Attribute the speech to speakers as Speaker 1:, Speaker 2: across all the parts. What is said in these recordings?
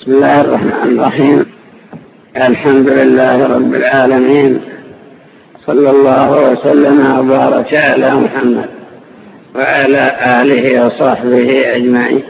Speaker 1: بسم الله الرحمن الرحيم. الحمد لله رب العالمين. صلى الله وسلم وبارك على محمد وعلى آله وصحبه أجمعين.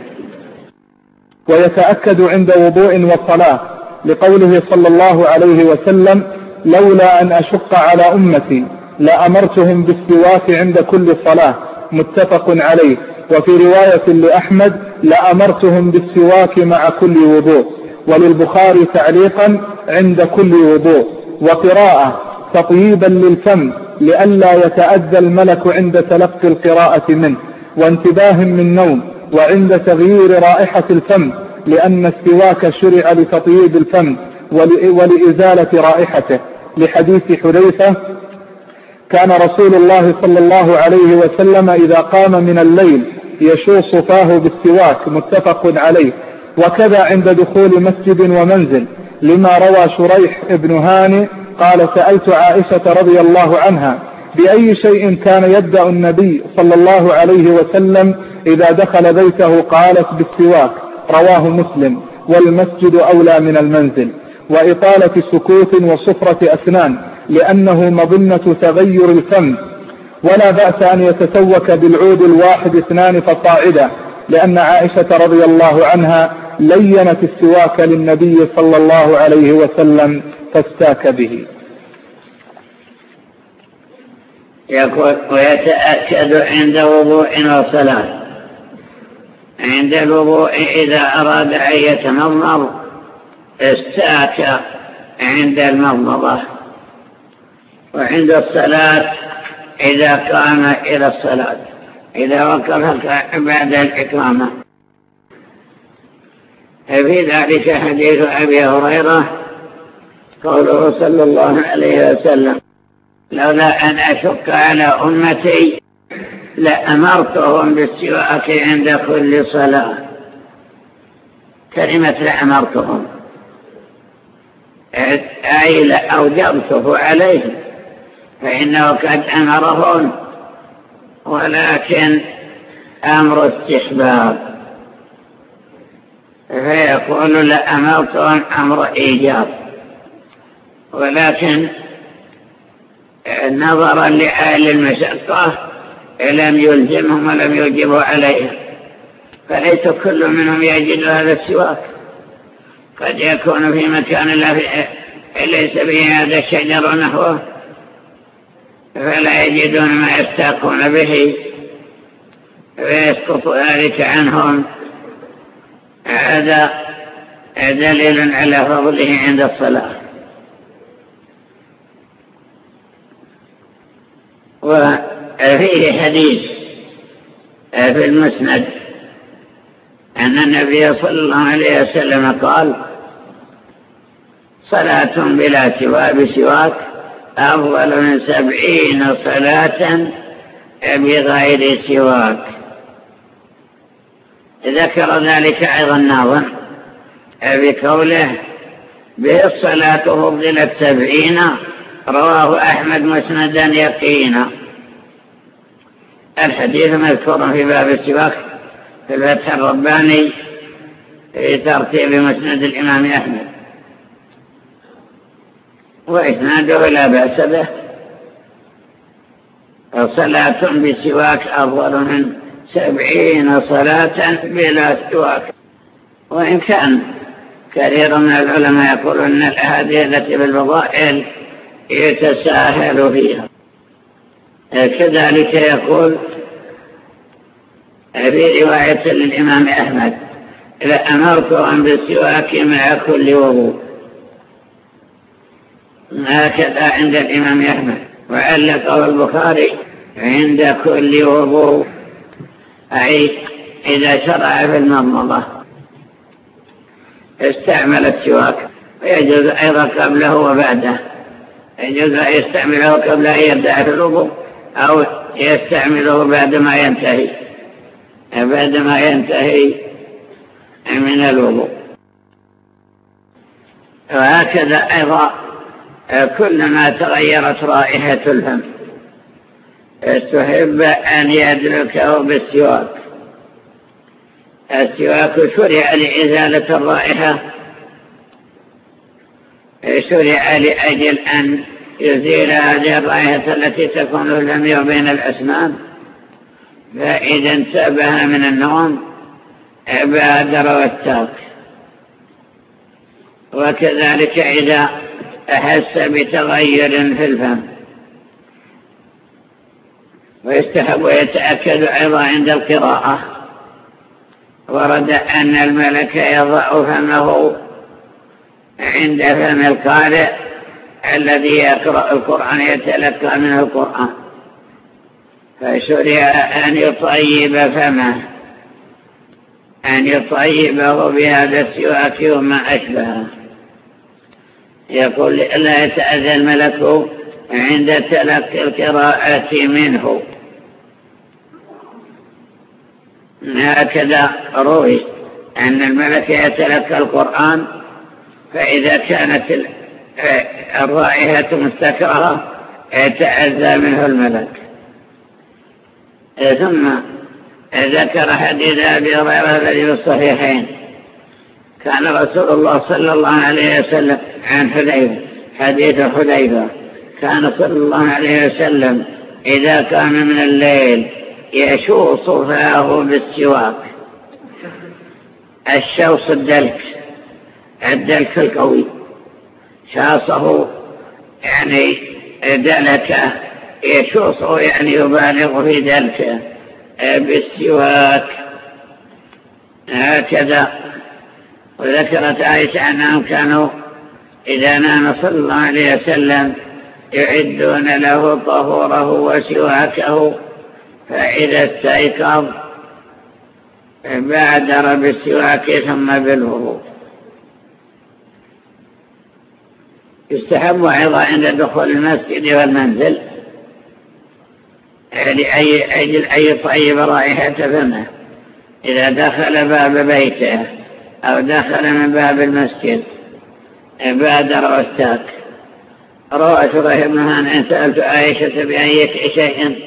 Speaker 2: ويتأكد عند وضوء وصلاة لقوله صلى الله عليه وسلم لولا أن أشق على أمتي لأمرتهم بالسواك عند كل صلاة. متفق عليه. وفي رواية لأحمد لأمرتهم بالسواك مع كل وضوء وللبخاري تعليقا عند كل وضوء وقراءة تطييبا للفم لئلا يتأذى الملك عند تلقي القراءة منه وانتباه من نوم وعند تغيير رائحة الفم لأن السواك شرع لتطييب الفم ولإزالة رائحته. لحديث حذيفة كان رسول الله صلى الله عليه وسلم إذا قام من الليل يشوص فاه بالسواك متفق عليه. وكذا عند دخول مسجد ومنزل. لما روى شريح ابن هاني قال سألت عائشة رضي الله عنها بأي شيء كان يبدأ النبي صلى الله عليه وسلم إذا دخل بيته؟ قالت بالسواك. رواه مسلم. والمسجد أولى من المنزل. وإطالة سكوت وصفرة أسنان. لأنه مظنة تغير الفم. ولا بأس أن يتسوك بالعود الواحد اثنان فصاعدا لأن عائشة رضي الله عنها لينت السواك للنبي صلى الله عليه وسلم فاستاك به.
Speaker 1: يقول ويتأكد عند وضوء وصلاة. عند الوضوء إذا أراد أن يتمضمض استاك عند المضمضة. وعند الصلاة إذا قام إلى الصلاة. إذا وقف بعد الإكرامة في ذلك حديث أبي هريرة قوله صلى الله عليه وسلم لولا أن أشك على أمتي لأمرتهم بالسواك عند كل صلاة. كلمة لأمرتهم. أي لأوجبته عليهم. فإنه قد أمرهم ولكن أمر استحباب. فيقول لأمرتهم أمر إيجاب. ولكن نظرا لأهل المشقة لم يلزمهم ولم يوجبوا عليهم. فليس كل منهم يجد هذا السواك. قد يكون في مكان ليس به هذا الشجر نحوه. فلا يجدون ما يستاقون به ويسقط ذلك عنهم. هذا دليل على فضله عند الصلاة. وفيه حديث في المسند أن النبي صلى الله عليه وسلم قال صلاة بلا سواء بسواك أفضل من سبعين صلاة بغير سواك. ذكر ذلك أيضا ناظم بقوله به الصلاة فضلت سبعين رواه أحمد مسندا يقينا. الحديث مذكور في باب السواك في الفتح الرباني في ترتيب مسند الإمام أحمد. وإسناده لا بأس به. صلاة بسواك أفضل من سبعين صلاة بلا سواك. وإن كان كثير من العلماء يقولون أن الأحاديث التي بالفضائل يتساهل فيها. كذلك يقول في رواية للإمام أحمد لأمرتهم بالسواك مع كل وضوء هكذا عند الإمام أحمد. وعلقه البخاري عند كل وضوء. أي إذا شرع في المضمضة استعمل السواك ويجوز أيضا قبله وبعده. يجوز أن يستعمله قبل أن يبدأ في الوضوء أو يستعمله بعدما ينتهي. بعدما ينتهي من الوضوء. وهكذا أيضا كلما تغيرت رائحة الفم استحب أن يدركه بالسواك. السواك شرع لإزالة الرائحة شرع لأجل أن يزيل هذه الرائحة التي تكون الجميع بين الأسنان. فإذا انتبه من النوم بادر والترك. وكذلك إذا أحس بتغير في الفم. ويستحب ويتأكد أيضا عند القراءة. ورد أن الملك يضع فمه عند فم القارئ الذي يقرأ القرآن يتلقى منه القرآن. فشرع أن يطيب فمه أن يطيبه بهذا السواك وما أشبهه. يقول لا يتأذى الملك عند تلقي القراءة منه. هكذا روي أن الملك يتلقى القرآن فإذا كانت الرائحة مستكرهة يتأذى منه الملك. ثم ذكر حديث أبي هريرة الذي في الصحيحين. كان رسول الله صلى الله عليه وسلم عن حذيفة حديث حذيفة. كان صلى الله عليه وسلم إذا كان من الليل يشوص فاه بالسواك. الشوص الدلك الدلك القوي. شاصه يعني دلكه يشوصه يعني يبالغ في دلكه بالسواك. هكذا. وذكرت عائشة أنهم كانوا إذا نام صلى الله عليه وسلم يعدون له طهوره وسواكه فإذا استيقظ بادر بالسواك ثم بالوضوء يستحب أيضا عند دخول المسجد والمنزل لأي أجل أن يطيب رائحة فمه. إذا دخل باب بيته أو دخل من باب المسجد. بادر واستاك روى شريح بن أن سألت عائشة بأي شيء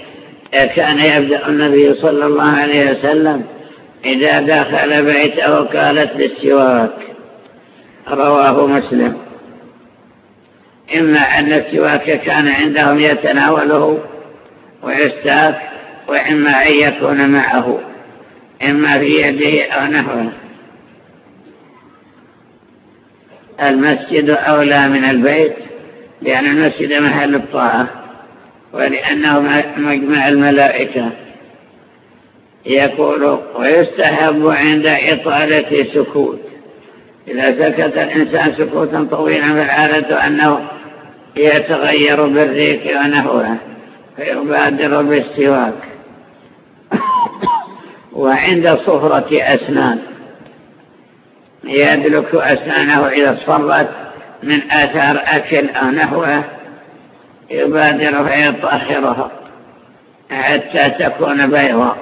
Speaker 1: كان يبدأ النبي صلى الله عليه وسلم إذا دخل بيته قالت بالسواك رواه مسلم. إما أن السواك كان عندهم يتناوله ويستاك وإما أن يكون معه إما في يده أو نحوه. المسجد أولى من البيت لأن المسجد محل الطاعة ولأنه مجمع الملائكة. يقول ويستحب عند إطالة سكوت. إذا سكت الإنسان سكوتا طويلا فالعادة أنه يتغير بالريق ونحوه فيبادر بالسواك. وعند صفرة أسنان. يدلك أسنانه إذا اصفرت من آثار أكل أو نحوه يبادر فيطهرها حتى تكون بيضاء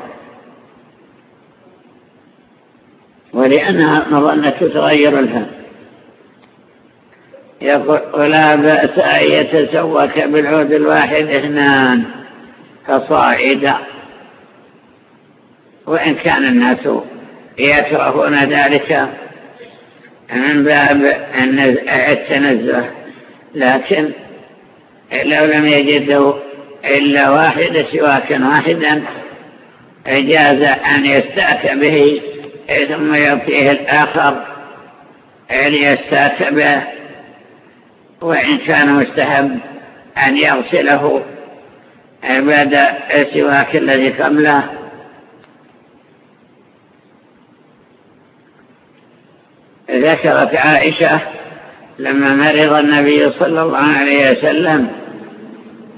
Speaker 1: ولأنها مظنة تغير الفم. يقول ولا بأس أن يتسوك بالعود الواحد اثنان فصاعدا وإن كان الناس يكرهون ذلك من باب التنزه لكن لو لم يجده إلا واحد سواكا واحدا جاز أن يستاك به ثم يعطيه الآخر ليستاك به وإن كان مستحب أن يغسله بعد السواك الذي قبله. ذكرت عائشة لما مرض النبي صلى الله عليه وسلم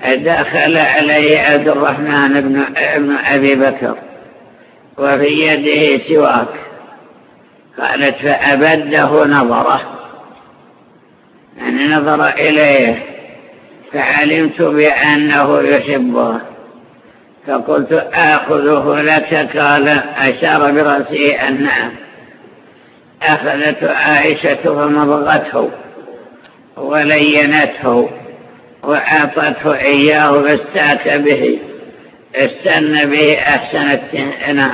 Speaker 1: دخل عليه عبد الرحمن بن, أبي بكر وفي يده سواك قالت فأبده نظره. يعني نظر إليه فعلمت بأنه يحبه فقلت آخذه لك؟ قال أشار برأسه أن أخذته عائشة فمضغته ولينته وأعطته إياه فاستاك به. استنى به أحسن التنى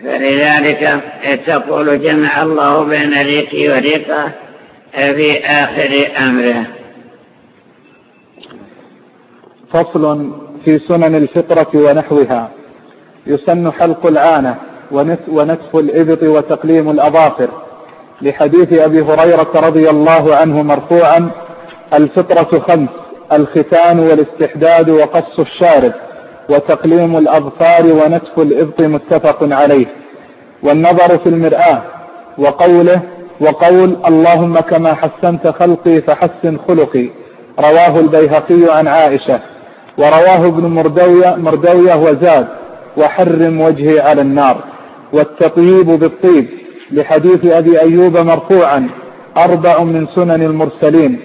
Speaker 1: فلذلك تقول جمع الله بين ريقي وريقه في آخر أمره.
Speaker 2: فصل في سنن الفطرة ونحوها. يسن حلق العانة ونتف الإبط وتقليم الأظافر. لحديث أبي هريرة رضي الله عنه مرفوعا الفطرة خمس الختان والاستحداد وقص الشارب وتقليم الأظفار ونتف الإبط متفق عليه. والنظر في المرآة وقوله وقول اللهم كما حسنت خلقي فحسن خلقي. رواه البيهقي عن عائشة ورواه ابن مردوية, مردوية وزاد وحرم وجهي على النار. والتطييب بالطيب لحديث أبي أيوب مرفوعا أربع من سنن المرسلين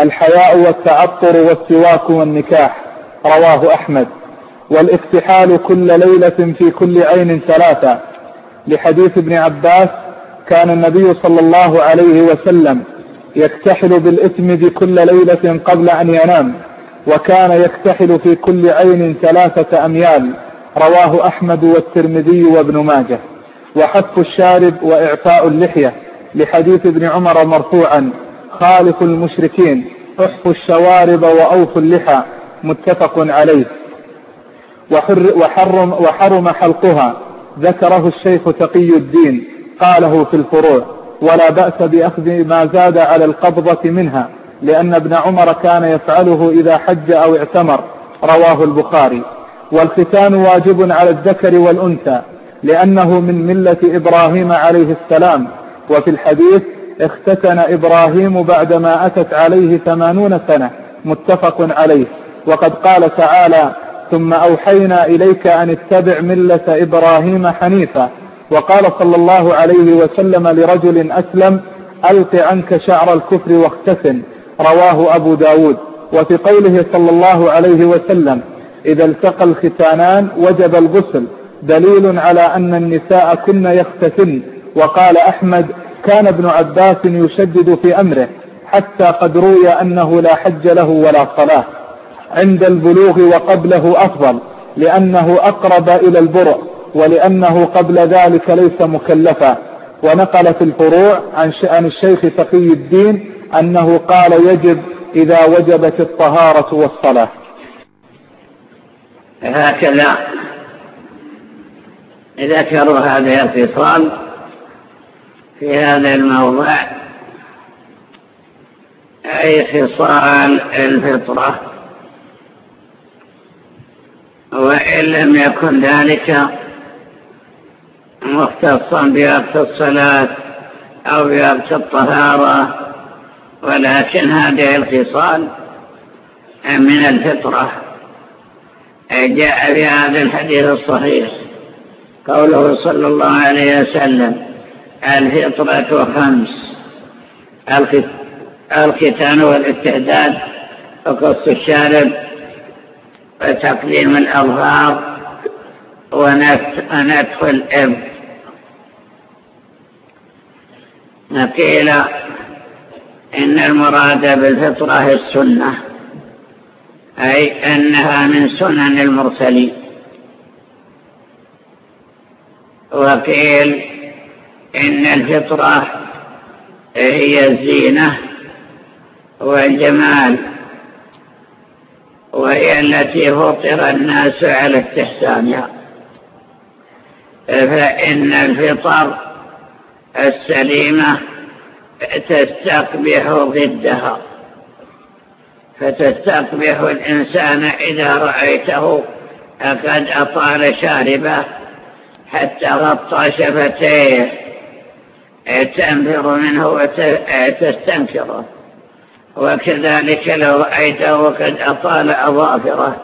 Speaker 2: الحياء والتعطر والسواك والنكاح رواه أحمد والاكتحال كل ليلة في كل عين ثلاثة لحديث ابن عباس كان النبي صلى الله عليه وسلم يكتحل بالإثم بكل ليلة قبل أن ينام وكان يكتحل في كل عين ثلاثة أميال. رواه أحمد والترمذي وابن ماجه. وحف الشارب وإعفاء اللحية لحديث ابن عمر مرفوعا. خالف المشركين احفوا الشوارب وأوفوا اللحى. متفق عليه. وحر وحرم, وحرم حلقها. ذكره الشيخ تقي الدين. قاله في الفروع. ولا بأس بأخذ ما زاد على القبضة منها لأن ابن عمر كان يفعله إذا حج أو اعتمر. رواه البخاري. والختان واجب على الذكر والأنثى لأنه من ملة إبراهيم عليه السلام. وفي الحديث اختتن إبراهيم بعدما أتت عليه ثمانون سنة متفق عليه. وقد قال تعالى ثم أوحينا إليك أن اتبع ملة إبراهيم حنيفا. وقال صلى الله عليه وسلم لرجل أسلم ألق عنك شعر الكفر واختفن رواه أبو داود. وفي قوله صلى الله عليه وسلم إذا التقى الختانان وجب الغسل. دليل على أن النساء كن يختفن وقال أحمد كان ابن عباس يشدد في أمره حتى قد روي أنه لا حج له ولا صلاة. عند البلوغ وقبله أفضل لأنه أقرب إلى البرء ولأنه قبل ذلك ليس مكلفا. ونقل في الفروع عن الشيخ تقي الدين أنه قال يجب إذا وجبت الطهارة والصلاة.
Speaker 1: هكذا. ذكروا هذه الخصال في هذا الموضع. أي خصال الفطرة. وإن لم يكن ذلك مختصا بوقت الصلاة أو بوقت الطهارة. ولكن هذه الخصال من الفطرة. جاء في هذا الحديث الصحيح. قوله صلى الله عليه وسلم الفطرة خمس الختان والاستعداد وقص الشارب وتقديم الأظهار ونتف الإب قيل إن المراد بالفطرة السنة. أي أنها من سنن المرسلين. وقيل إن الفطرة هي الزينة والجمال وهي التي فطر الناس على استحسانها فإن الفطر السليمة تستقبح ضدها. فتستقبح الإنسان إذا رأيته قد أطال شاربه حتى غطى شفتيه. تنفر منه وتستنكره وكذلك لو رأيته وقد أطال أظافره.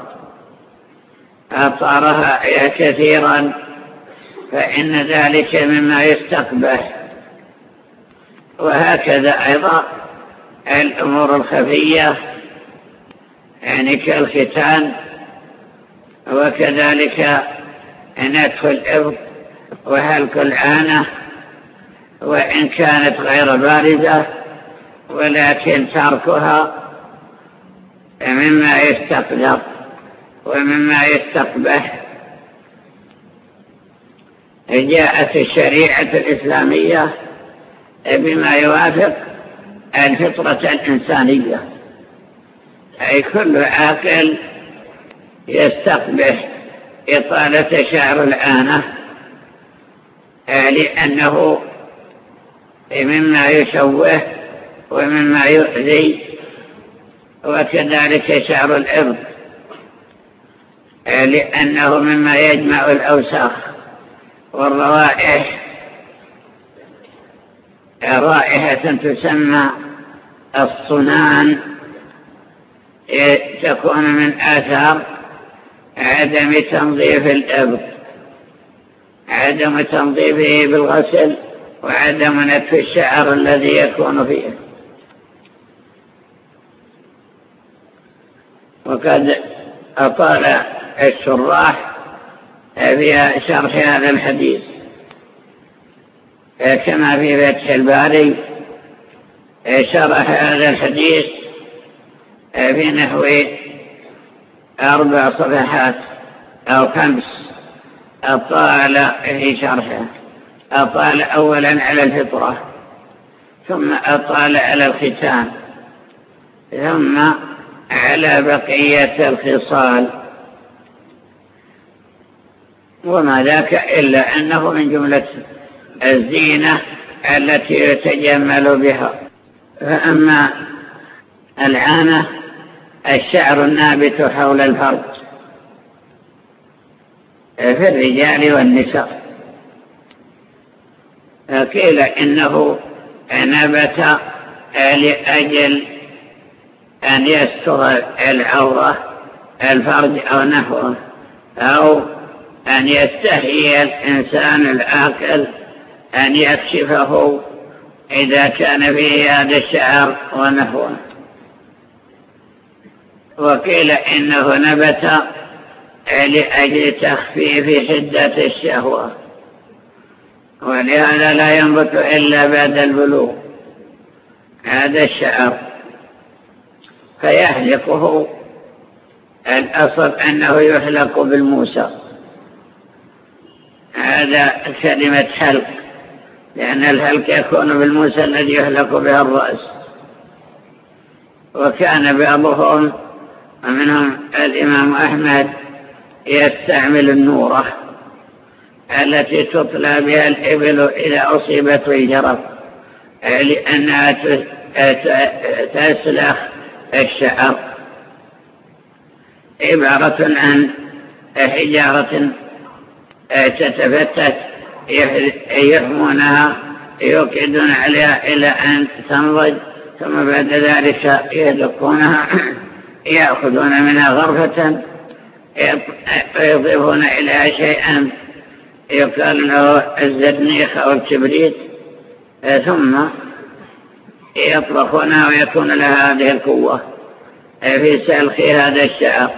Speaker 1: أطارها كثيرا فإن ذلك مما يستقبح. وهكذا أيضا الأمور الخفية. يعني كالختان وكذلك نتف الإبط وهلك العانة وإن كانت غير باردة ولكن تركها مما يستقدر ومما يستقبح. جاءت الشريعة الإسلامية بما يوافق الفطرة الإنسانية. أي كل عاقل يستقبح إطالة شعر الآنة لأنه مما يشوه ومما يؤذي وكذلك شعر الإرض لأنه مما يجمع الأوساخ والروائح رائحة تسمى الصنان. تكون من آثار عدم تنظيف الإبط عدم تنظيفه بالغسل وعدم نتف الشعر الذي يكون فيه. وقد أطال الشراح في شرح هذا الحديث. كما في فتح الباري شرح هذا الحديث في نحو أربع صفحات أو خمس. أطال في شرحه. أطال أولا على الفطرة ثم أطال على الختان ثم على بقية الخصال. وما ذاك إلا أنه من جملة الزينة التي يتجمل بها. فأما العانة الشعر النابت حول الفرج. في الرجال والنساء. قيل إنه نبت لأجل أن يستر العورة الفرج أو نحوه أو أن يستحيي الإنسان العاقل أن يكشفه إذا كان فيه هذا الشعر ونحوه. وقيل إنه نبت لأجل تخفيف حدة الشهوة. ولهذا لا ينبت إلا بعد البلوغ. هذا الشعر. فيحلقه الأصل أنه يحلق بالموسى. هذا كلمة حلق لأن الحلق يكون بالموسى الذي يحلق بها الرأس. وكان بعضهم ومنهم الإمام أحمد يستعمل النورة التي تطلى بها الإبل إذا أصيبت بالجرف لأنها تسلخ الشعر. عبارة عن حجارة تتفتت يحمونها يوكدون عليها إلى أن تنضج ثم بعد ذلك يدقونها. يأخذون منها غرفة ويضيفون إليها شيئا يقال له الزدنيخ أو الكبريت ثم يطرقونها ويكون لها هذه القوة. في سلخ هذا الشعر.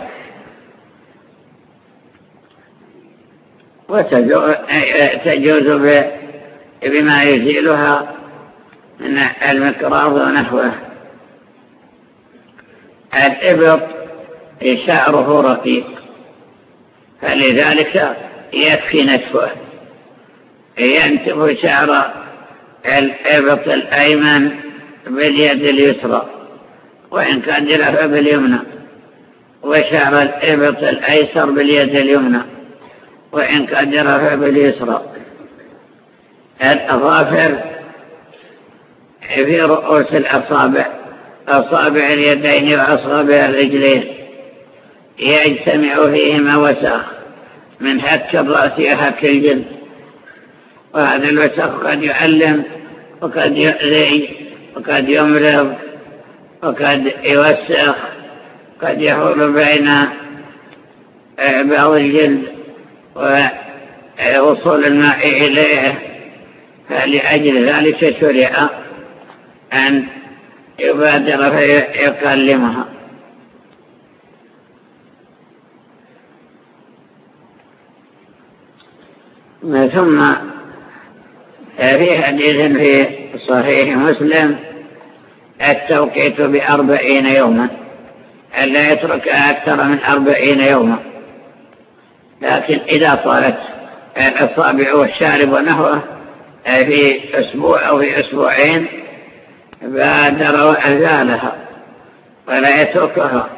Speaker 1: وتجوز بما يزيلها من المقراض ونحوه. الإبط شعره رقيق فلذلك يكفي نتفه ينتف شعر الإبط الأيمن باليد اليسرى وإن كان جلفه باليمنى وشعر الإبط الأيسر باليد اليمنى وإن كان جلفه باليسرى. الأظافر في رؤوس الأصابع. أصابع اليدين وأصابع الرجلين. يجتمع فيهما وسخ. من حك الرأس وحك الجلد. وهذا الوسخ قد يعلم وقد يؤذي وقد يمرض وقد يوسخ قد يحول بين بعض الجلد ووصول الماء إليه. فلأجل ذلك شرع أن يبادر فيكلمها ثم في حديث في صحيح مسلم التوقيت بأربعين يوما. ألا يترك أكثر من أربعين يوما. لكن إذا طالت الأصابع والشارب ونحوه في أسبوع أو في أسبوعين بادر وأزالها ولا يتركها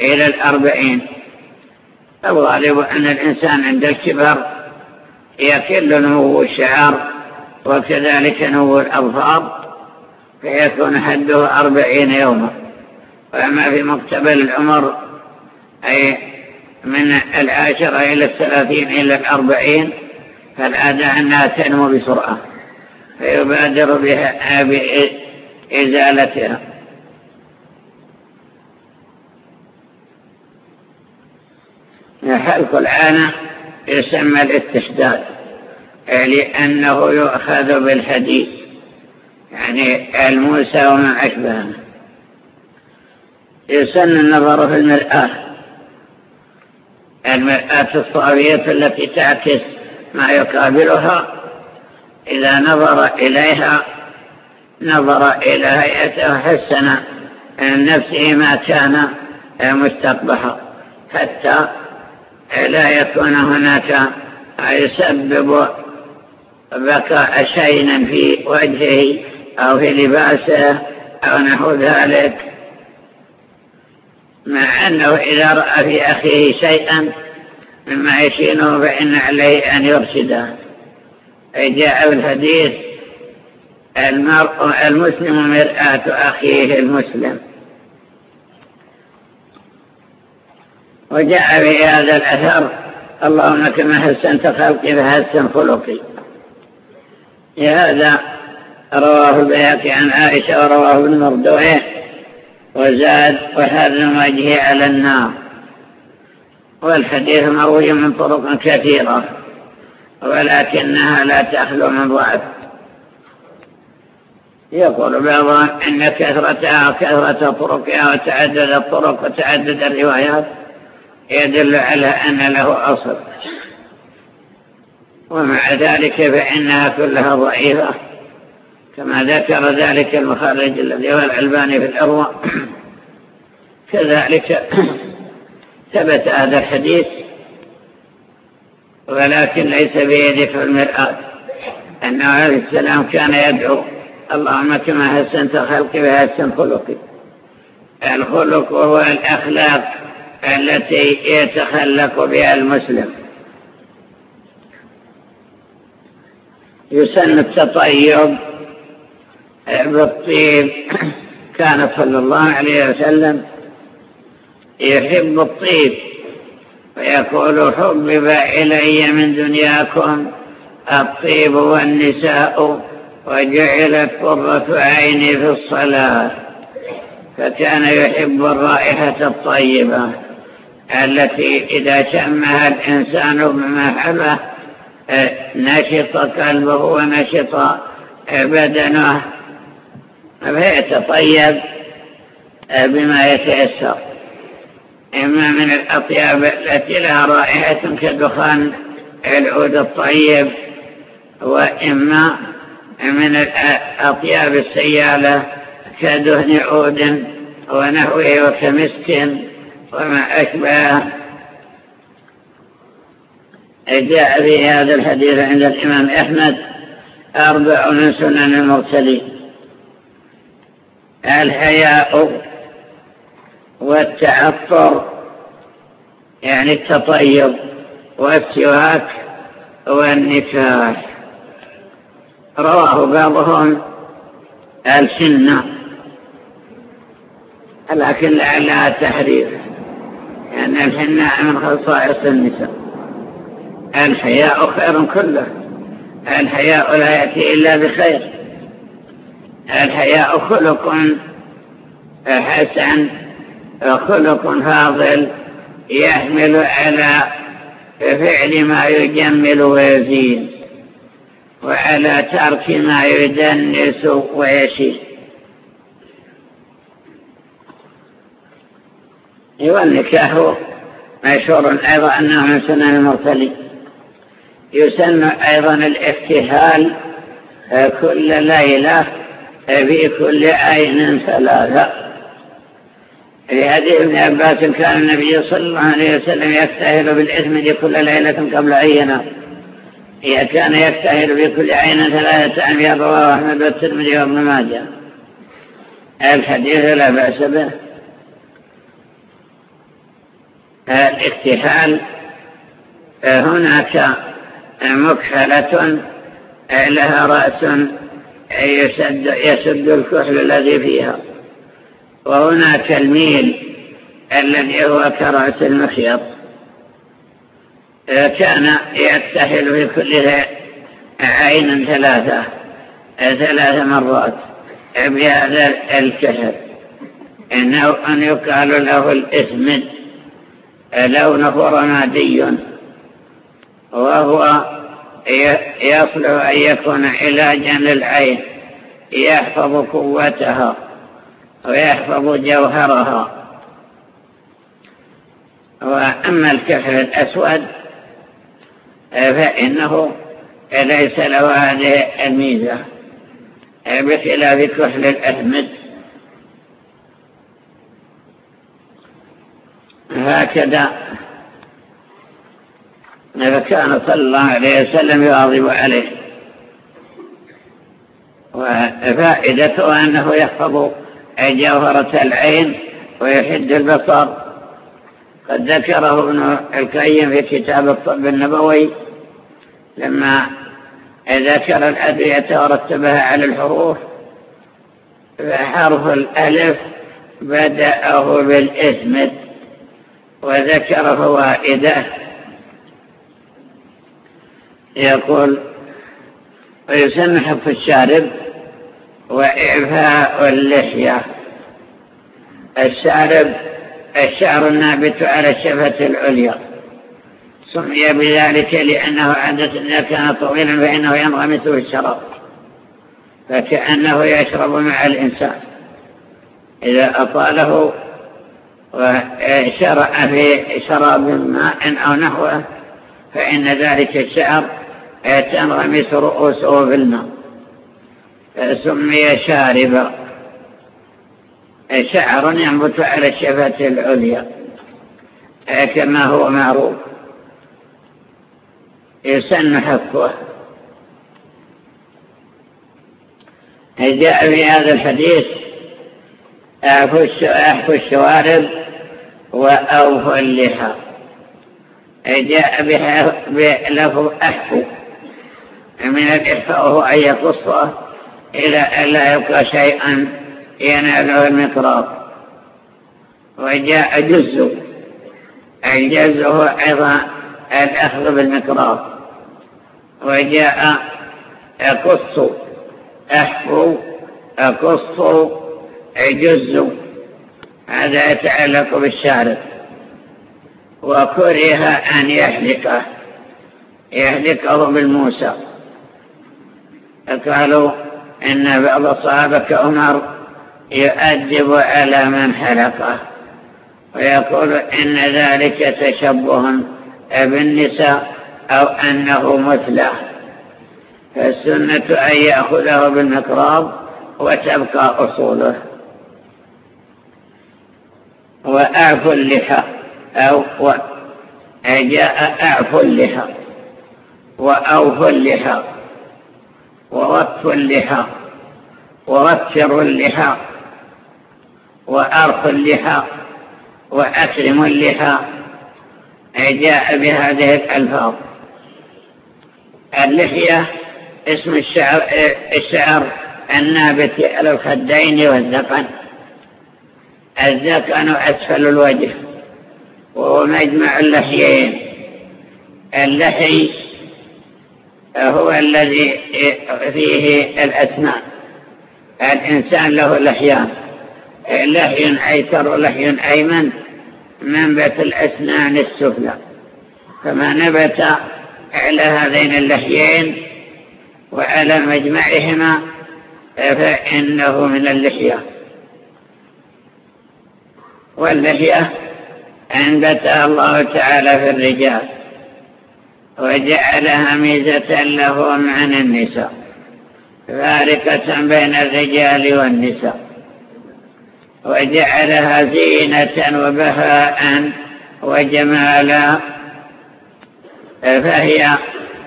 Speaker 1: إلى الأربعين. الغالب أن الإنسان عند الكبر يكل نمو الشعر وكذلك نمو الأظفار فيكون حده أربعين يوما. وأما في مقتبل العمر أي من العاشرة إلى الثلاثين إلى الأربعين فالعادة أنها تنمو بسرعة. فيبادر بها بإزالتها حلق العانة يسمى الاستشداد لأنه يؤخذ بالحديث يعني الموسى وما أشبهه. يسن النظر في المرآة المرآة الصافية التي تعكس ما يقابلها إذا نظر إليها نظر إلى هيئته حسن نفسه ما كان مستقبحا. حتى لا يكون هناك يسبب بقاء شينا في وجهه أو في لباسه أو نحو ذلك. مع أنه إذا رأى في أخيه شيئا مما يشينه فإن عليه أن يرشده. جاء بالحديث المرء المسلم مرآة أخيه المسلم. وجاء في هذا الأثر اللهم كما حسنت خلقي فحسن خلقي. هذا رواه البياقي عن عائشة ورواه ابن مردويه وزاد وحرم وجهه على النار. والحديث مروي من طرق كثيرة ولكنها لا تخلو من ضعف. يقول بعضهم إن كثرتها وكثرة طرقها وتعدد الطرق وتعدد الروايات يدل على أن له أصل. ومع ذلك فإنها كلها ضعيفة. كما ذكر ذلك المخرج الذي هو العلباني في الأروى كذلك ثبت هذا الحديث ولكن ليس بيد في المرآة. أنه عليه السلام كان يدعو اللهم كما حسنت خلقي وحسن خلقي الخلق وهو الأخلاق التي يتخلق بها المسلم. يسن التطيب بالطيب. كان صلى الله عليه وسلم يحب الطيب. ويقول حبب إلي من دنياكم الطيب والنساء. وجعلت قرة عيني في الصلاة فكان يحب الرائحة الطيبة التي إذا شمها الإنسان بمحبة نشط قلبه ونشط بدنه. فيتطيب بما يتيسر. إما من الأطياب التي لها رائحة كدخان العود الطيب وإما من أطياب السيالة كدهن عود ونحوه وكمسك وما أشبه. جاء في هذا الحديث عند الإمام أحمد أربع من سنن المرسلين. الحياء والتعطر يعني التطيب والسواك والنكاح. رواه بعضهم السنة لكن لعلها تحريف. لأن يعني الحناء من خصائص النساء. الحياء خير كله. الحياء لا يأتي إلا بخير. الحياء خلق حسن. خلق فاضل يحمل على فعل ما يجمل ويزين وعلى ترك ما يدنس ويشيل والنكاح مشهور أيضا أنه من سنن المرسلين. يسن أيضا الإفتهال كل ليلة في كل عين ثلاثة. حديث ابن عباس كان النبي صلى الله عليه وسلم يفتهل بالإثم كل ليلة قبل ينام كان يفتهل في كل عين ثلاثة أنبياء رواه أحمد والترمذي وابن ماجه. الحديث لا بأس به. الاكتحال هناك مكحلة لها رأس يسد, يسد الكحل الذي فيها. وهناك الميل الذي هو كرأس المخيط. كان يكتحل في كل عين ثلاثة ثلاث مرات بهذا الكحل إنه أن يقال له الإثمد لونه رمادي وهو يصلح أن يكون علاجا للعين يحفظ قوتها ويحفظ جوهرها. وأما الكحل الأسود فإنه ليس له هذه الميزة. بخلاف كحل الأثمد هكذا فكان صلى الله عليه وسلم يواظب عليه. وفائدته أنه يحفظ جوهرة العين ويحد البصر. قد ذكره ابن القيم في كتاب الطب النبوي. لما ذكر الأدوية ورتبها على الحروف فحرف الألف بدأه بالإثمت وذكر فوائده. يقول ويسن حف الشارب وإعفاء اللحية. الشارب الشعر النابت على الشفة العليا. سمي بذلك لأنه عادة إذا كان طويلا فإنه ينغمس في الشراب فكأنه يشرب مع الإنسان. إذا أطاله وشرع في شراب ماء أو نحوه فإن ذلك الشعر تنغمس رؤوسه في الماء. سمي شاربا. شعر ينبت على الشفة العليا كما هو معروف. يسن حفه جاء في هذا الحديث أحفو الشوارب وأوفوا اللحى. جاء بلفظ أحفو. من الإحفاء هو أن يقصه إلى أن لا يبقى شيئا يناله المقراض. وجاء جزء. الجزء هو أيضا الأخذ بالمقراض. وجاء أقص أحفو أقص جز هذا يتعلق بالشارب وكره أن يحلقه يحلقه بالموسى قالوا إن بعض الصحابة كعمر يؤدب على من حلقه ويقول إن ذلك تشبه بالنساء. أو أنه مثله فالسنة أن يأخذه بالمقراض وتبقى أصوله. وأعفو اللحى. أو و... جاء أعفو اللحى. وأوفو اللحى. ووطف اللحى. ورتر اللحى. وأرخ اللحى. وأكرم اللحى. جاء بهذه الألفاظ. اللحية اسم الشعر, الشعر النابت على الخدين والذقن. الذقن أسفل الوجه وهو مجمع اللحيين. اللحي هو الذي فيه الأسنان الإنسان له لحيان. لحي أيسر ولحي أيمن منبت الأسنان السفلى. فما نبت على هذين اللحيين وعلى مجمعهما فإنه من اللحية. واللحية أنبتها الله تعالى في الرجال وجعلها ميزة لهم عن النساء فارقة بين الرجال والنساء وجعلها زينة وبهاء وجمالا فهي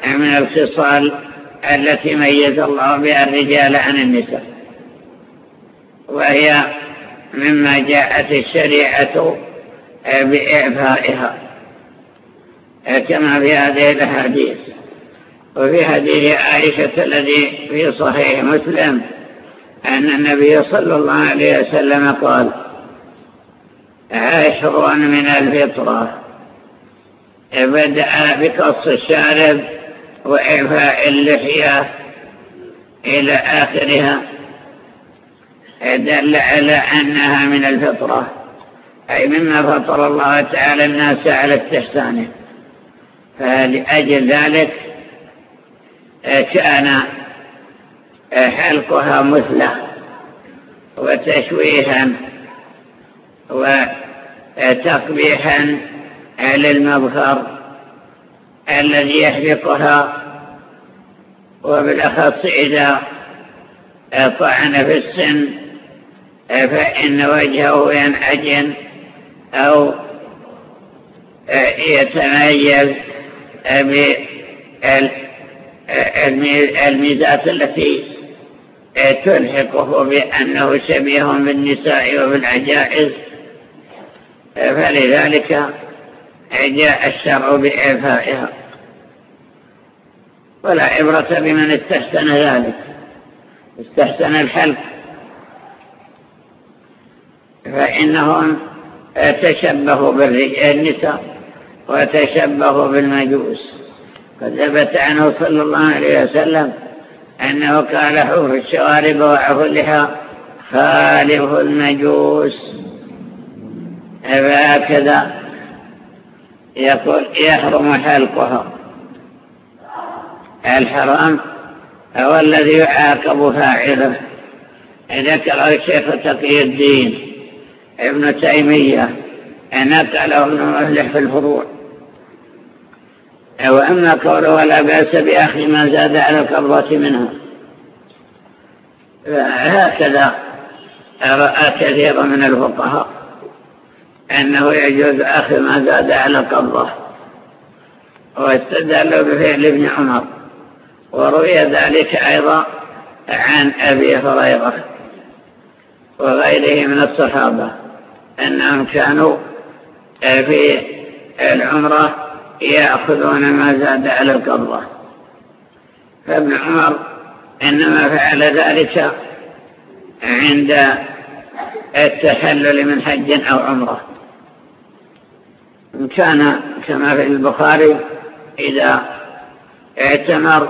Speaker 1: من الخصال التي ميز الله بها الرجال عن النساء. وهي مما جاءت الشريعة بإعفائها. كما في هذه الأحاديث. وفي حديث عائشة الذي في صحيح مسلم أن النبي صلى الله عليه وسلم قال عشر من الفطرة. بدأ بقص الشارب وإعفاء اللحية إلى آخرها. دل على أنها من الفطرة أي مما فطر الله تعالى الناس على استحسانه فلأجل ذلك كان حلقها مثلى وتشويها وتقبيحا على المظهر الذي يحرقها وبالأخص إذا طعن في السن فإن وجهه ينعجن أو يتميز بالميزات التي تلحقه بأنه شبيه بالنساء وبالعجائز فلذلك جاء الشرع بإعفائها. ولا عبرة بمن استحسن ذلك. استحسن الحلق فإنهم تشبهوا بالنساء وتشبهوا بالمجوس. قد ثبت عنه صلى الله عليه وسلم أنه قال حوف الشوارب وعفو اللحى خالف المجوس. فهكذا يقول يحرم حلقها. الحرام هو الذي يعاقب فاعله. ذكر الشيخ تقي الدين ابن تيمية نقله ابن مفلح في الفروع. وأما قوله ولا بأس بأخذ ما زاد على القبضة منها هكذا رأى كثير من الفقهاء. أنه يجوز أخذ ما زاد على القبضة واستدلوا بفعل ابن عمر. وروي ذلك أيضا عن أبي هريرة وغيره من الصحابة أنهم كانوا في العمرة يأخذون ما زاد على القبضة. فابن عمر إنما فعل ذلك عند التحلل من حج أو عمرة. كان كما في البخاري إذا اعتمر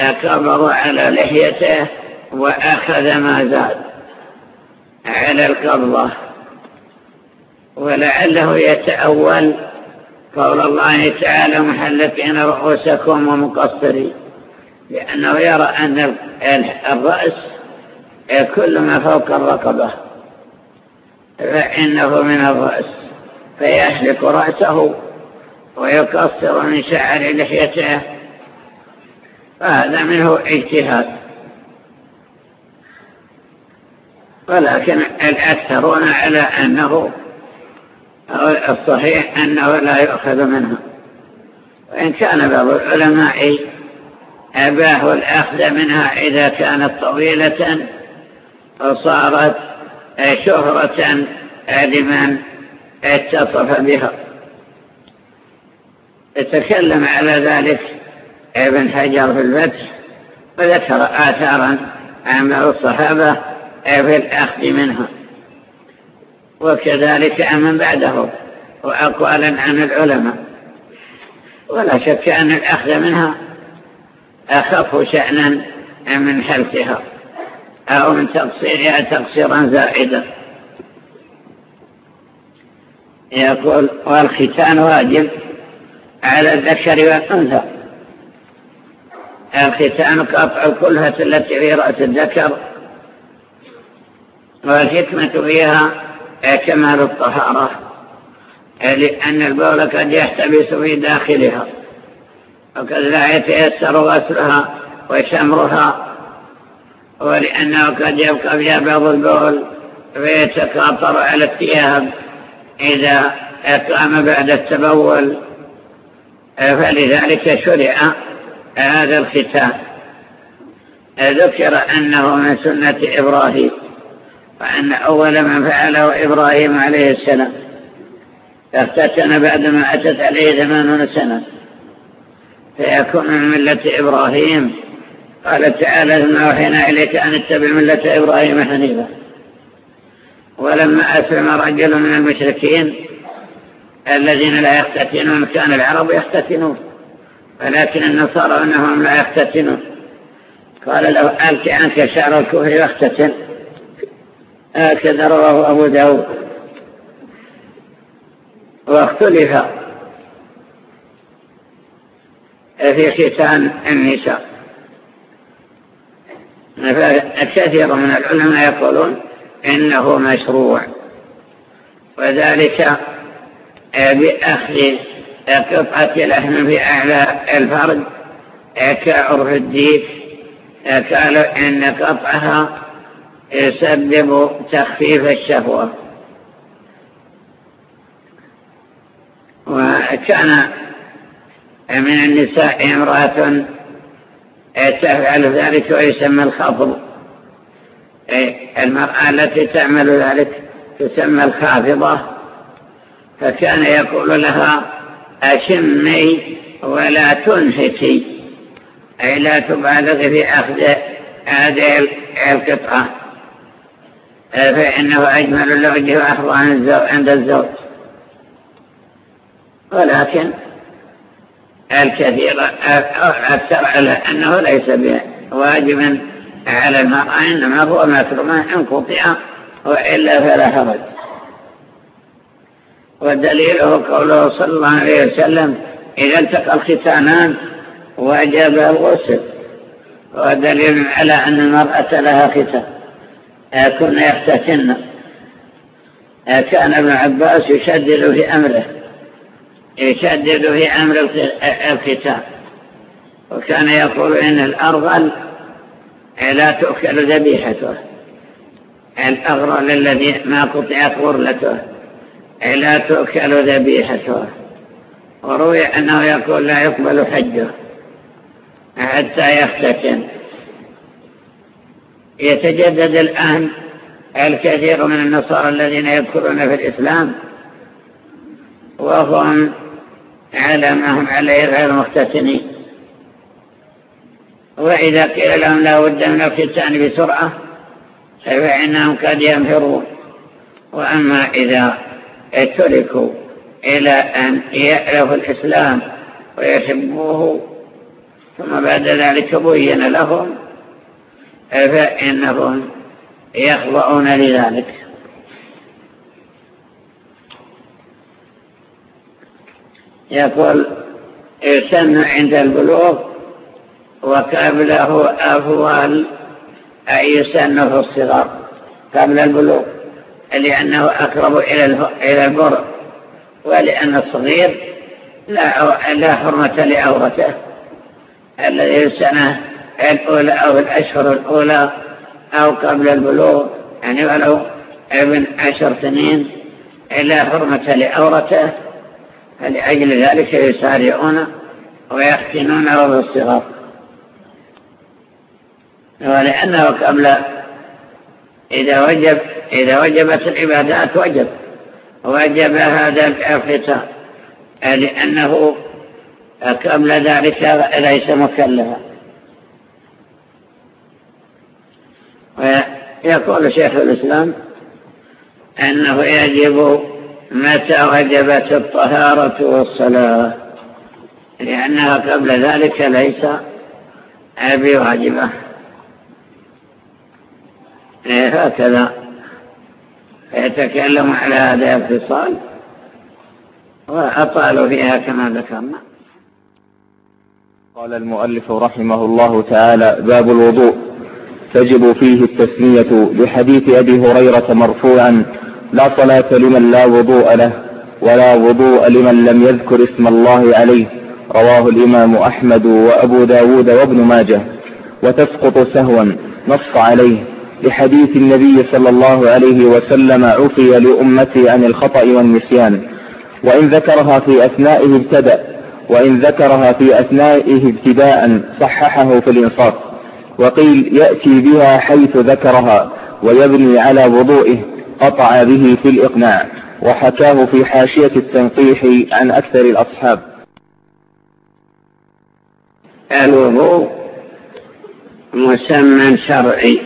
Speaker 1: قبض على لحيته وأخذ ما زاد على القبضة ولعله يتأول. قول الله تعالى محلقين رؤوسكم ومقصرين. لأنه يرى أن الرأس كل ما فوق الرقبة فإنه من الرأس. فيحلق رأسه ويقصر من شعر لحيته. فهذا منه اجتهاد. ولكن الأكثرون على أنه الصحيح أنه لا يؤخذ منها وإن كان بعض العلماء أباه الأخذ منها إذا كانت طويلة وصارت شهرة لمن اتصف بها. يتكلم على ذلك ابن حجر في الفتح وذكر آثارا عن الصحابة في الأخذ منها. وكذلك من بعده وأقوالا عن العلماء. ولا شك أن الأخذ منها أخف شأنا من حلفها أو من تقصيرها تقصيرا زائدا. يقول والختان واجب على الذكر والأنثى. الختان قطع الكلهة التي في رأس الذكر والحكمة فيها كمال الطهارة لأن البول قد يحتبس في داخلها وقد لا يتيسر غسلها وشمرها ولأنه قد يبقى فيها بعض البول فيتقاطر على الثياب. إذا قام بعد التبول فلذلك شرع هذا الختان ذكر أنه من سنة إبراهيم وأن أول من فعله إبراهيم عليه السلام. اختتن بعدما أتت عليه ثمانون سنة. فيكون من ملة إبراهيم. قال تعالى ثم أوحينا إليك أن اتبع ملة إبراهيم حنيفا. ولما أسلم رجل من المشركين الذين لا يختتنون كان العرب يختتنون ولكن النصارى أنهم لا يختتنون. قال له ألك عنك شعر الكفر واختتن؟ هكذا رواه أبو داود. واختلف في ختان النساء. فكثير من العلماء يقولون إنه مشروع. وذلك بأخذ قطعة لحم في أعلى الفرد كعرف الديك قالوا إن قطعها يسبب تخفيف الشهوة. وكان من النساء امرأة تفعل ذلك ويسمى الخفض المرأة التي تعمل ذلك تسمى الخافضة فكان يقول لها أشمي ولا تنهكي أي لا تبالغ في أخذ هذه القطعة فإنه أجمل لوجه وأحظى عند الزوج. ولكن الكثير أكثر على أنه ليس بواجب على المرأة إنما هو مكرما إن قطع وإلا فلا حرج. ودليله قوله صلى الله عليه وسلم إذا التقى الختانان وجب الغسل. ودليل على أن المرأة لها ختان. كن يختتن. كان ابن عباس يشدد في أمره. يشدد في أمر الختان. وكان يقول إن الأرغل لا تؤكل ذبيحته. الأغرل الذي ما قطعت غرلته. لا تؤكل ذبيحته. وروي أنه يقول لا يقبل حجه. حتى يختتن يتجدد الآن الكثير من النصارى الذين يدخلون في الإسلام وهم على ما هم عليه غير مختتنين وإذا قيل لهم لا بد من الختان بسرعة فإنهم قد ينفرون. وأما إذا تركوا إلى أن يعرفوا الإسلام ويحبوه ثم بعد ذلك بين لهم فإنهم يخضعون لذلك. يقول يسن عند البلوغ وقبله أفضل أن يسن في الصغر قبل البلوغ لأنه أقرب إلى البر ولأن الصغير لا, لا حرمة لأورته الذي السنة الأولى أو الأشهر الأولى أو قبل البلوغ يعني ولو ابن عشر سنين إلا حرمة لأورته فلأجل ذلك يسارعون ويختنون رب الصغار. ولأنه قبل إذا وجب إذا وجبت العبادات وجب. وجب هذا الختان لأنه قبل ذلك ليس مكلفا. ويقول شيخ الإسلام أنه يجب متى وجبت الطهارة والصلاة. لأنها قبل ذلك ليس بواجبة. هكذا. يتكلم على هذا الاتصال. وأطالوا فيها كما ذكرنا.
Speaker 2: قال المؤلف رحمه الله تعالى باب الوضوء. تجب فيه التسمية لحديث أبي هريرة مرفوعا لا صلاة لمن لا وضوء له ولا وضوء لمن لم يذكر اسم الله عليه. رواه الإمام أحمد وأبو داود وابن ماجه. وتسقط سهوا نص عليه. لحديث النبي صلى الله عليه وسلم عفي لأمتي عن الخطأ والنسيان. وإن ذكرها في أثنائه ابتدأ وإن ذكرها في أثنائه ابتداء صححه في الإنصاف. وقيل يأتي بها حيث ذكرها
Speaker 3: ويبني على وضوئه قطع به في الإقناع وحكاه في حاشية التنقيح عن أكثر الأصحاب.
Speaker 1: الوضوء مسمى شرعي.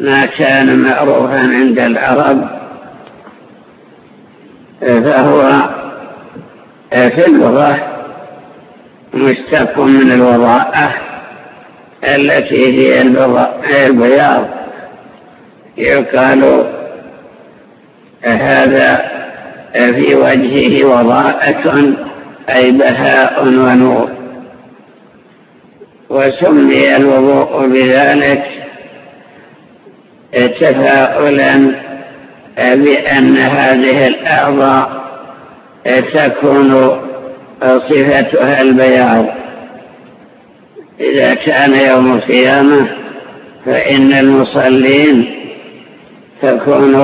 Speaker 1: ما كان معروفا عند العرب فهو في اللغة مشتق من الوضاءة التي هي البياض. يقال هذا في وجهه وضاءة أي بهاء ونور. وسمي الوضوء بذلك تفاؤلا بأن هذه الأعضاء تكون صفتها البياض. إذا كان يوم القيامة فإن المصلين تكون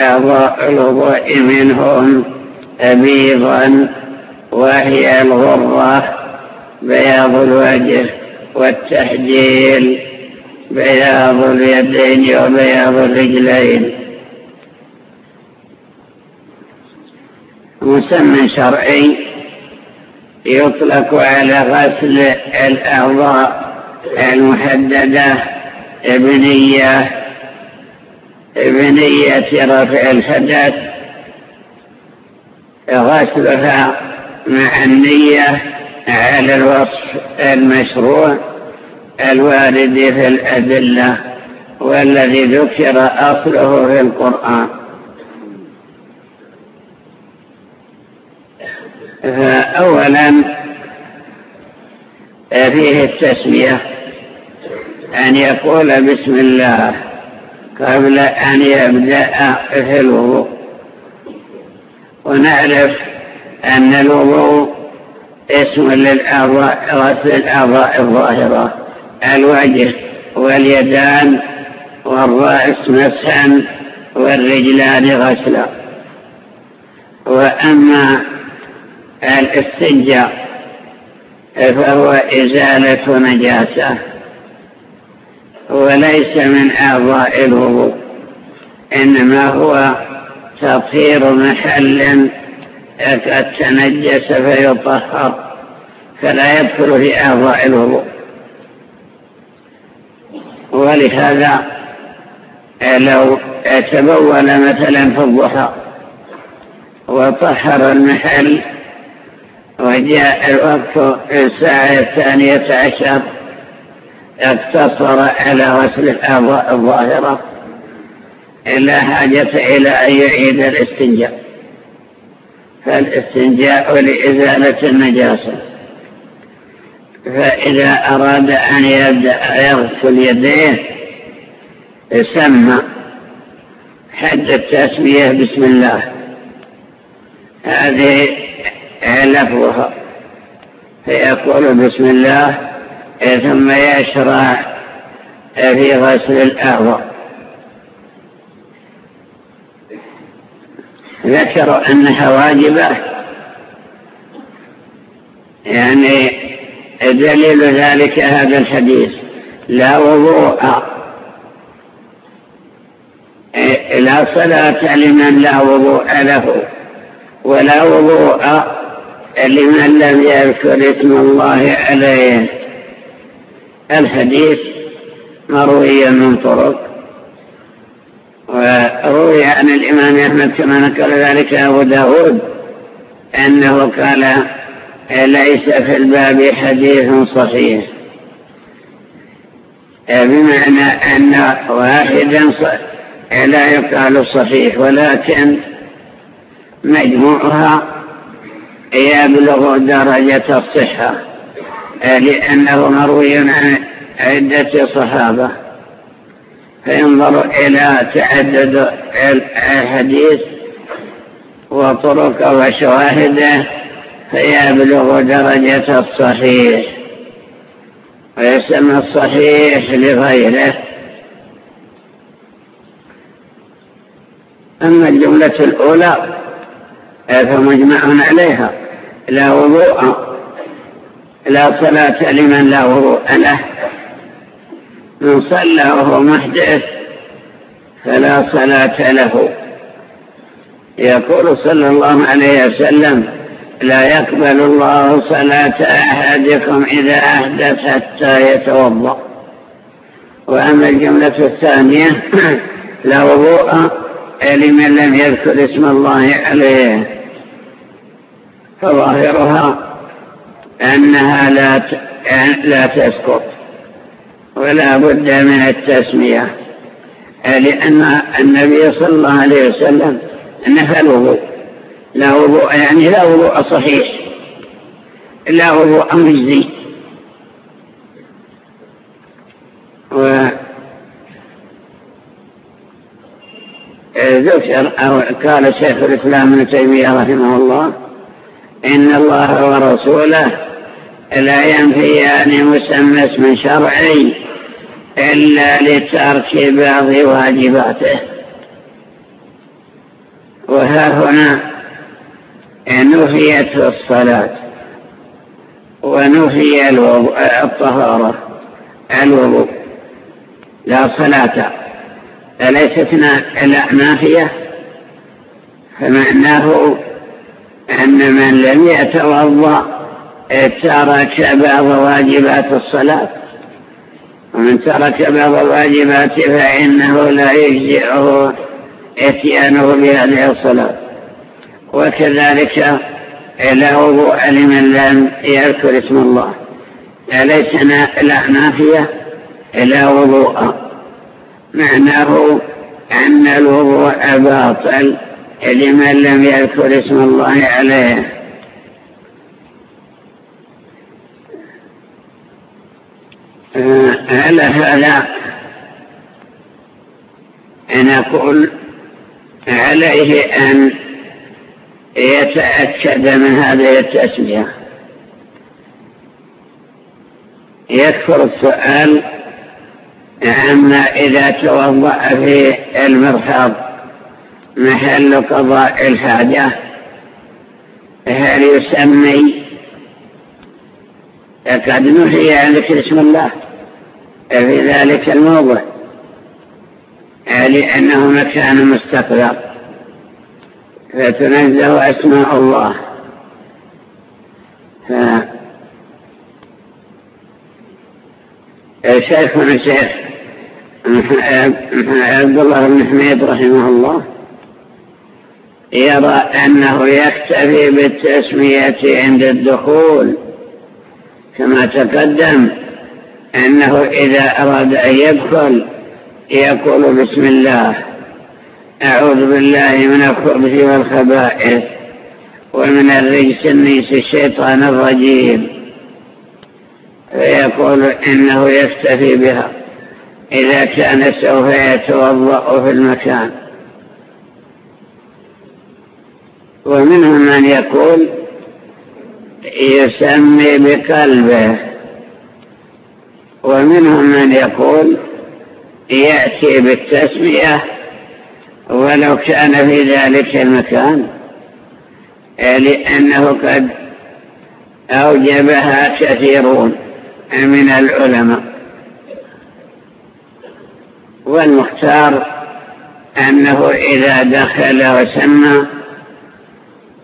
Speaker 1: أعضاء الوضوء منهم أبيضا وهي الغرة بياض الوجه والتحجيل. بياض اليدين وبياض الرجلين. مسمى شرعي يطلق على غسل الأعضاء المحددة بنية بنية رفع الحدث. غسلها مع النية على الوصف المشروع. الوارد في الأدلة والذي ذكر أصله في القرآن. فأولا فيه التسمية أن يقول بسم الله قبل أن يبدأ في الوضوء. ونعرف أن الوضوء اسم للأعضاء الظاهرة. الوجه واليدان والرأس مسحا والرجلان غسلا. وأما الاستنجاء فهو إزالة نجاسة وليس من أعضاء الوضوء إنما هو تطهير محل قد تنجس فيطهر فلا يدخل في أعضاء الوضوء. ولهذا لو تبول مثلا في الضحى وطهر المحل وجاء الوقت الساعة الثانية عشر اقتصر على غسل الأعضاء الظاهرة لا حاجة إلى أن يعيد الاستنجاء. فالاستنجاء لإزالة النجاسة. فإذا أراد أن يغسل يديه سمى حد التسمية بسم الله. هذه لفظها. فيقول بسم الله ثم يشرع في غسل الأعضاء ذكروا أنها واجبة يعني دليل ذلك هذا الحديث. لا وضوء. لا صلاة لمن لا وضوء له ولا وضوء لمن لم يذكر اسم الله عليه. الحديث مروي من طرق وروي عن الإمام أحمد كما نقل ذلك أبو داود أنه قال ليس في الباب حديث صحيح. بمعنى أن واحدا لا يقال صحيح ولكن مجموعها يبلغ درجة الصحة لأنه مروي عن عدة صحابة. فينظر إلى تعدد الحديث وطرق وشواهده فيبلغ درجة الصحيح ويسمى الصحيح لغيره. أما الجملة الأولى فمجمع عليها. لا وضوء لا صلاة لمن لا وضوء له. من صلى وهو محدث فلا صلاة له. يقول صلى الله عليه وسلم لا يقبل الله صلاة أحدكم إذا أحدث حتى يتوضأ. وأما الجملة الثانية لا وضوء لمن لم يذكر اسم الله عليه. فظاهرها أنها لا لا تسقط ولا بد من التسمية لأن النبي صلى الله عليه وسلم نفى الوضوء. لا وضوء يعني لا وضوء صحيح لا وضوء مجزي و ذكر أو قال شيخ الإسلام ابن تيمية رحمه الله إن الله ورسوله لا ينفيان مسمى اسم شرعي إلا لترك بعض واجباته. وها هنا نفيت الصلاة ونفي الطهارة الوضوء. لا صلاة. أليست نافية. فمعناه أن من لم يتوضأ ترك بعض واجبات الصلاة. ومن ترك بعض الواجبات فإنه لا يجزئه إتيانه بهذه الصلاة. وكذلك وضوء لمن لم يذكر اسم الله ليس لا نافية لا وضوء معناه أن الوضوء باطل لمن لم يذكر اسم الله عليه. على هذا نقول عليه أن يتأكد من هذه التسمية يكفر السؤال أما إذا توضأ في المرحاض محل قضاء الحاجة هل يسمي؟ قد نهي عن ذكر اسم الله في ذلك الموضع لأنه مكان مستقر فتنزه أسماء الله. شيخنا الشيخ عبد الله بن حميد رحمه الله يرى أنه يكتفي بالتسمية عند الدخول. كما تقدم أنه إذا أراد أن يدخل يقول بسم الله. أعوذ بالله من الخبث والخبائث ومن الرجس النيس الشيطان الرجيم. فيقول إنه يكتفي بها إذا كان سوف يتوضأ في المكان. ومنهم من يقول يسمي بقلبه. ومنهم من يقول يأتي بالتسمية ولو كان في ذلك المكان لأنه قد أوجبها كثيرون من العلماء. والمختار أنه إذا دخل وسمى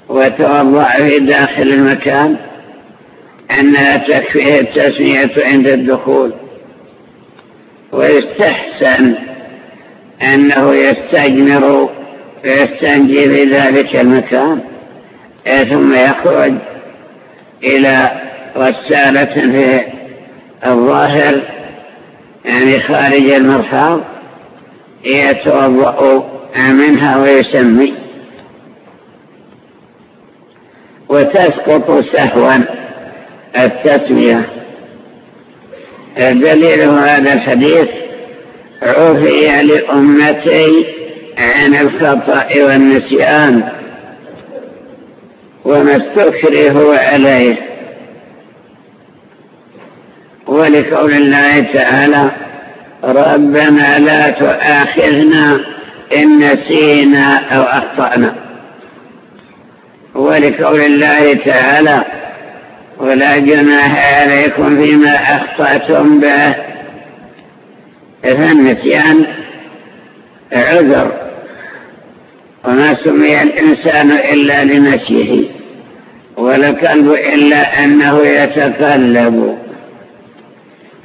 Speaker 1: وتوضع في داخل المكان أنها تكفيه التسمية عند الدخول. ويستحسن أنه يستجمر ويستنجي في ذلك المكان ثم يخرج إلى غسالة في الظاهر يعني خارج المرحاض يتوضأ منها ويسمي. وتسقط سهوا التسمية. دليل هذا الحديث. عفي لأمتي عن الخطأ والنسيان وما استكره عليه. ولقول الله تعالى ربنا لا تؤاخذنا إن نسينا أو أخطأنا. ولقول الله تعالى ولا جناح عليكم فيما أخطأتم به فالنسيان عذر وما سمي الإنسان إلا لنسيه والكلب إلا أنه يتقلب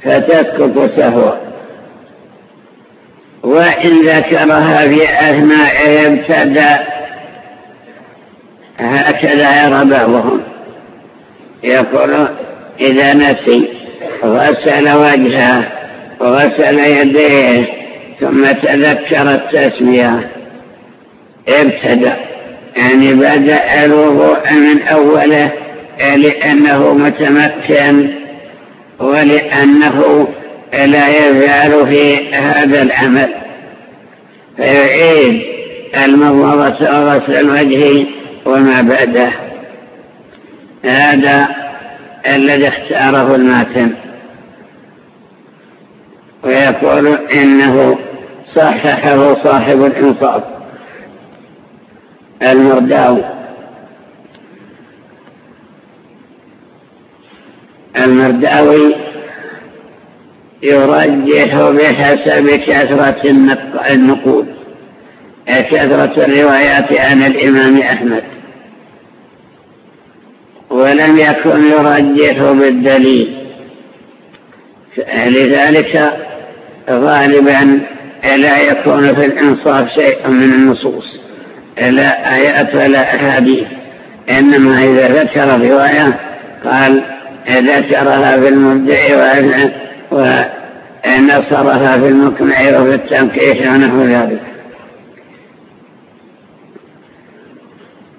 Speaker 1: فتسقط سهوا وإن ذكرها في أثناء ابتدى هكذا يرى بعضهم. يقول إذا نسي غسل وجهه وغسل يديه ثم تذكر التسمية ابتدأ. يعني بدأ الوضوء من أوله لأنه متمكن ولأنه لا يزال في هذا العمل. فيعيد المضمضة وغسل الوجه وما بعده. هذا الذي اختاره الماتن. ويقول إنه صححه صاحب الإنصاف المرداوي المرداوي يرجح بحسب كثرة النقود كثرة الروايات عن الإمام أحمد. ولم يكن يرجح بالدليل لذلك غالبا لا يكون في الإنصاف شيء من النصوص لا آيات ولا أحاديث إنما إذا ذكر رواية قال ذكرها في المبدع ونصرها في المقنع وفي التنكيح ونحو ذلك.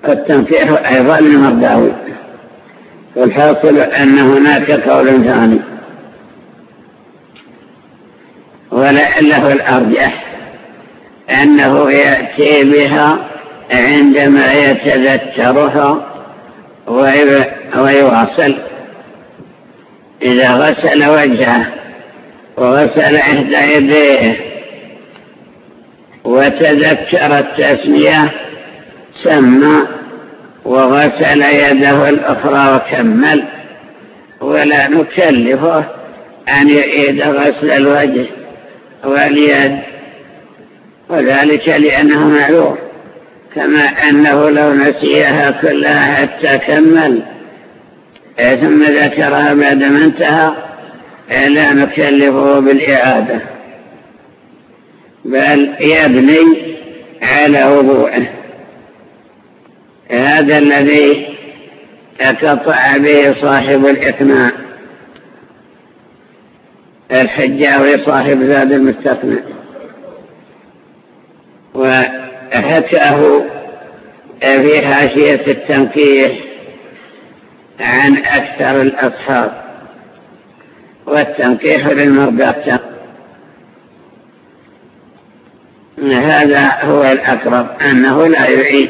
Speaker 1: التنكيح أيضا للمرداوي والحاصل أن هناك قول ثاني. ولعله الأرجح أنه يأتي بها عندما يتذكرها ويواصل. إذا غسل وجهه وغسل إحدى يديه وتذكر التسمية سمى وغسل يده الأخرى وكمل. ولا نكلفه أن يعيد غسل الوجه. واليد. وذلك لأنه معلوم كما أنه لو نسيها كلها حتى كمل ثم ذكرها بعد ما انتهى لا نكلفه بالإعادة. بل يبني على وضوءه هذا الذي تقطع به صاحب الإقناع. الحجاوي صاحب زاد المستثنى. وحكاه في حاشية التنكيح عن أكثر الأصحاب. والتنكيح للمرضى هذا هو الأقرب أنه لا يعيد